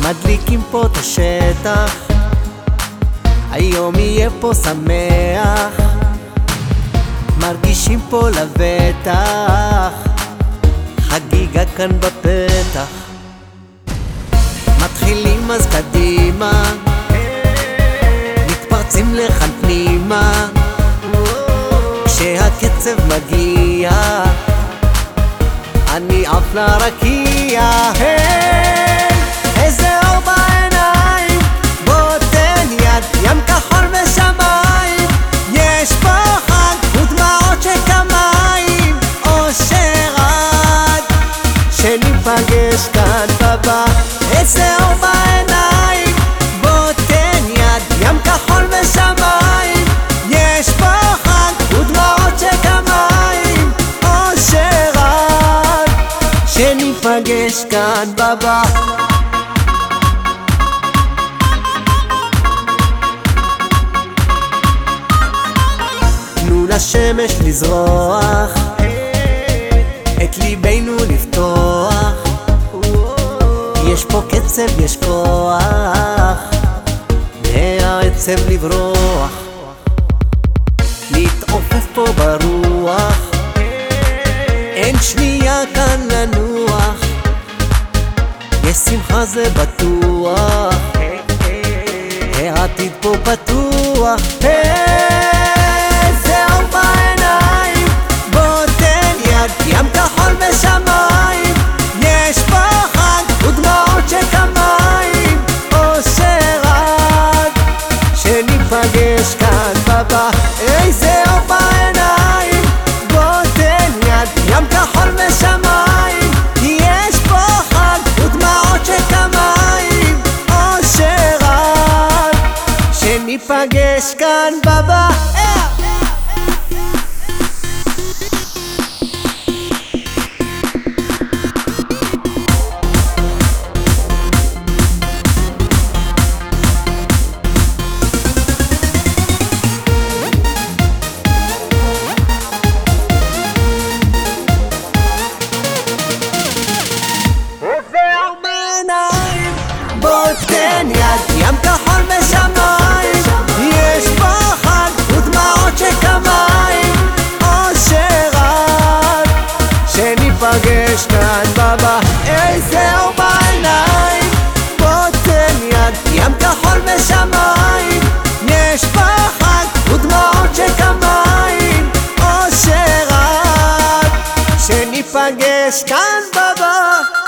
מדליקים פה את השטח היום יהיה פה שמח מרגישים פה לבטח. חגיגה כאן בפתח. מתחילים אז קדימה. מתפרצים לכאן פנימה. כשהקצב מגיע אני עף לרקיע. היי, אור בעיניים בוא תן לשמש לזרוח את ליבנו לפתוח יש פה קצב, יש כוח מהעצב לברוח. להתעופף פה ברוח אין שנייה כאן לנוח. יש שמחה זה בטוח העתיד פה פתוח. איזה שניפגש כאן בבא עובר בעיניים yes baba.